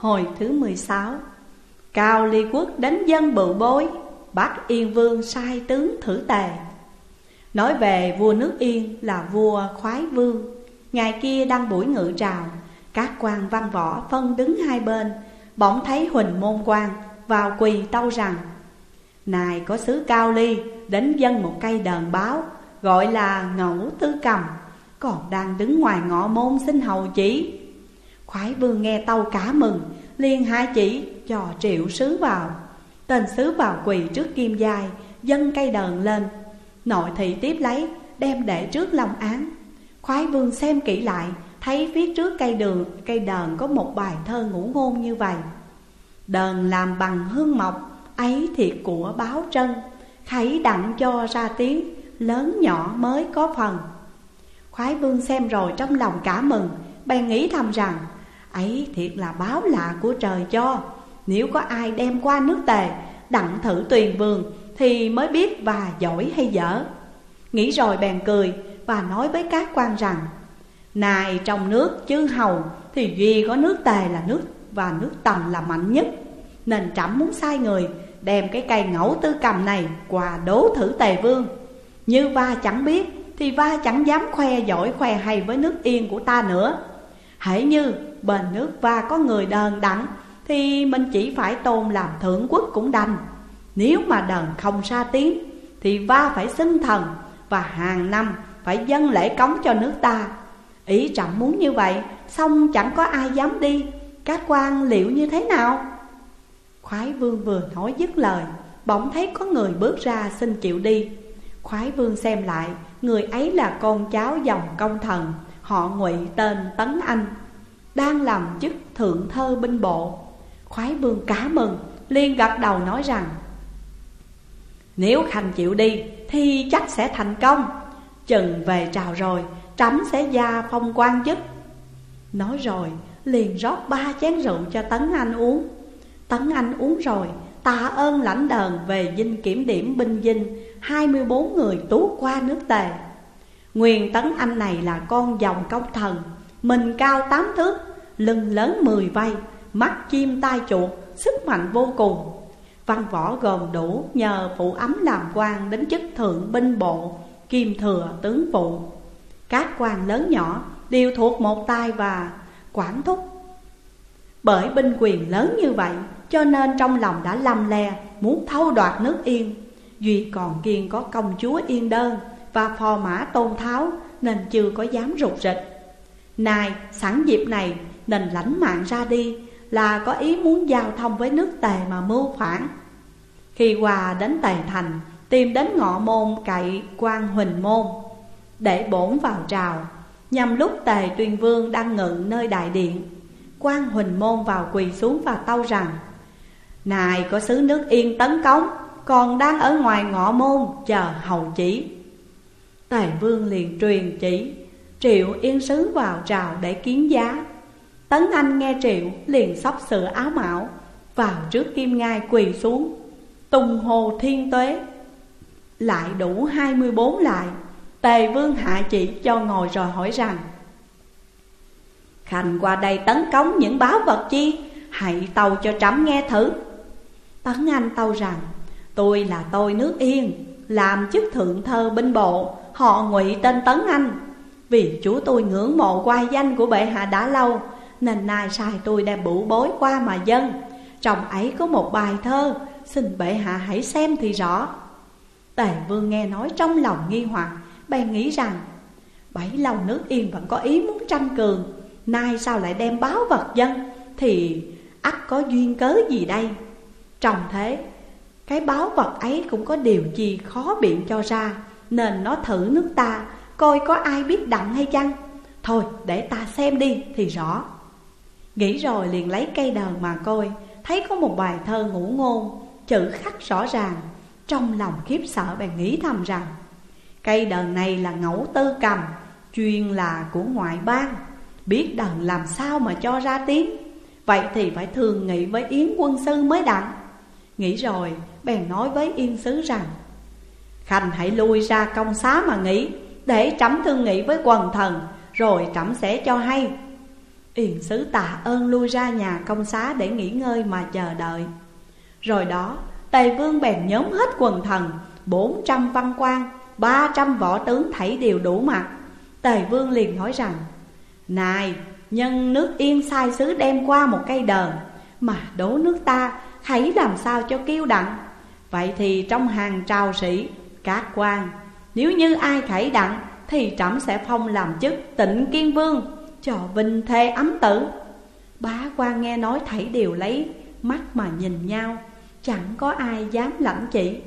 Hồi thứ 16 Cao ly quốc đến dân bự bối Bắc Yên Vương sai tướng thử tề. Nói về vua nước Yên là vua khoái vương, Ngày kia đang buổi ngự trào, Các quan văn võ phân đứng hai bên, Bỗng thấy Huỳnh Môn quan vào quỳ tâu rằng, Này có sứ Cao Ly đến dân một cây đờn báo, Gọi là ngẫu tư cầm, Còn đang đứng ngoài ngõ môn xin hầu chỉ. Khoái vương nghe tâu cả mừng, liền hai chỉ cho triệu sứ vào. Tên sứ vào quỳ trước kim dài Dâng cây đờn lên. Nội thị tiếp lấy, đem để trước lòng án. Khoái vương xem kỹ lại, Thấy phía trước cây đường, cây đờn có một bài thơ ngũ ngôn như vậy. Đờn làm bằng hương mộc, Ấy thiệt của báo trân. Khải đặng cho ra tiếng, Lớn nhỏ mới có phần. Khoái vương xem rồi trong lòng cả mừng, Bèn nghĩ thầm rằng Ấy thiệt là báo lạ của trời cho. Nếu có ai đem qua nước tề, Đặng thử tuyền vườn Thì mới biết và giỏi hay dở. Nghĩ rồi bèn cười Và nói với các quan rằng, Này trong nước chứ hầu, Thì duy có nước tề là nước Và nước tầm là mạnh nhất. Nên trẫm muốn sai người, Đem cái cây ngẫu tư cầm này Qua đố thử tề vương. Như va chẳng biết, Thì va chẳng dám khoe giỏi khoe hay với nước yên của ta nữa. Hãy như bên nước và có người đờn đặng, Thì mình chỉ phải tôn làm thượng quốc cũng đành. Nếu mà đờn không xa tiếng, Thì va phải xưng thần Và hàng năm phải dâng lễ cống cho nước ta. Ý trọng muốn như vậy, Xong chẳng có ai dám đi. Các quan liệu như thế nào? Khoái vương vừa nói dứt lời, Bỗng thấy có người bước ra xin chịu đi. Khoái vương xem lại, Người ấy là con cháu dòng công thần. Họ ngụy tên Tấn Anh, Đang làm chức thượng thơ binh bộ. Khoái vương cá mừng, liền gật đầu nói rằng, Nếu Khanh chịu đi, Thì chắc sẽ thành công. Chừng về trào rồi, Trẫm sẽ gia phong quan chức. Nói rồi, liền rót ba chén rượu cho Tấn Anh uống. Tấn Anh uống rồi, Tạ ơn lãnh đờn về dinh kiểm điểm binh dinh 24 người tú qua nước tề. Nguyên Tấn Anh này là con dòng công thần, Mình cao tám thước, Lưng lớn mười vay Mắt chim tai chuột, Sức mạnh vô cùng. Văn võ gồm đủ nhờ phụ ấm làm quan Đến chức thượng binh bộ, Kim thừa tướng phụ. Các quan lớn nhỏ đều thuộc một tay và quản thúc. Bởi binh quyền lớn như vậy, Cho nên trong lòng đã lầm le Muốn thâu đoạt nước yên. Duy còn kiên có công chúa yên đơn và phò mã tôn tháo, Nên chưa có dám rụt rịch. Nay, sẵn dịp này, Nên lãnh mạng ra đi, Là có ý muốn giao thông với nước tề mà mưu phản. Khi qua đến tề thành, Tìm đến ngọ môn cậy quan huỳnh môn, Để bổn vào trào. Nhằm lúc tề tuyên vương đang ngự nơi đại điện quan huỳnh môn vào quỳ xuống và tâu rằng, Này có sứ nước yên tấn cống, Còn đang ở ngoài ngọ môn chờ hầu chỉ. Tề vương liền truyền chỉ, Triệu yên sứ vào trào để kiến giá. Tấn Anh nghe Triệu liền sắp sửa áo mão Vào trước kim ngai quỳ xuống. Tùng hồ thiên tuế, Lại đủ hai mươi bốn lại Tề vương hạ chỉ cho ngồi rồi hỏi rằng, Khanh qua đây tấn cống những báo vật chi? Hãy tàu cho trẫm nghe thử Tấn Anh tâu rằng, Tôi là tôi nước yên, Làm chức thượng thơ binh bộ Họ ngụy tên Tấn Anh. Vì chú tôi ngưỡng mộ quai danh của bệ hạ đã lâu, Nên nay sai tôi đem bụ bối qua mà dân Trong ấy có một bài thơ, Xin bệ hạ hãy xem thì rõ. Tề vương nghe nói trong lòng nghi hoặc, Bèn nghĩ rằng, Bảy lòng nước yên vẫn có ý muốn tranh cường, Nay sao lại đem báo vật dân Thì ắt có duyên cớ gì đây? Trong thế, Cái báo vật ấy cũng có điều gì khó biện cho ra. Nên nó thử nước ta, Coi có ai biết đặng hay chăng. Thôi, để ta xem đi, thì rõ. Nghĩ rồi liền lấy cây đờn mà coi, Thấy có một bài thơ ngũ ngôn, Chữ khắc rõ ràng. Trong lòng khiếp sợ, bèn nghĩ thầm rằng, Cây đờn này là ngẫu tư cầm, Chuyên là của ngoại bang. Biết đờn làm sao mà cho ra tiếng? Vậy thì phải thường nghị với Yến quân sư mới đặng. Nghĩ rồi, bèn nói với Yên Sứ rằng Khanh, hãy lui ra công xá mà nghỉ, Để trẫm thương nghị với quần thần, Rồi trẫm sẽ cho hay. Yền sứ tạ ơn lui ra nhà công xá để nghỉ ngơi mà chờ đợi. Rồi đó, Tề vương bèn nhóm hết quần thần, bốn trăm văn quan, ba trăm võ tướng thảy đều đủ mặt. Tề vương liền nói rằng, Này, nhân nước yên sai sứ đem qua một cây đờn, Mà đố nước ta, hãy làm sao cho kiêu đặng? Vậy thì trong hàng trào sĩ các quan. Nếu như ai khải đặng, Thì trẫm sẽ phong làm chức tịnh kiên vương, Cho vinh thê ấm tử. Bá quan nghe nói thảy đều lấy, mắt mà nhìn nhau, Chẳng có ai dám lãnh chỉ.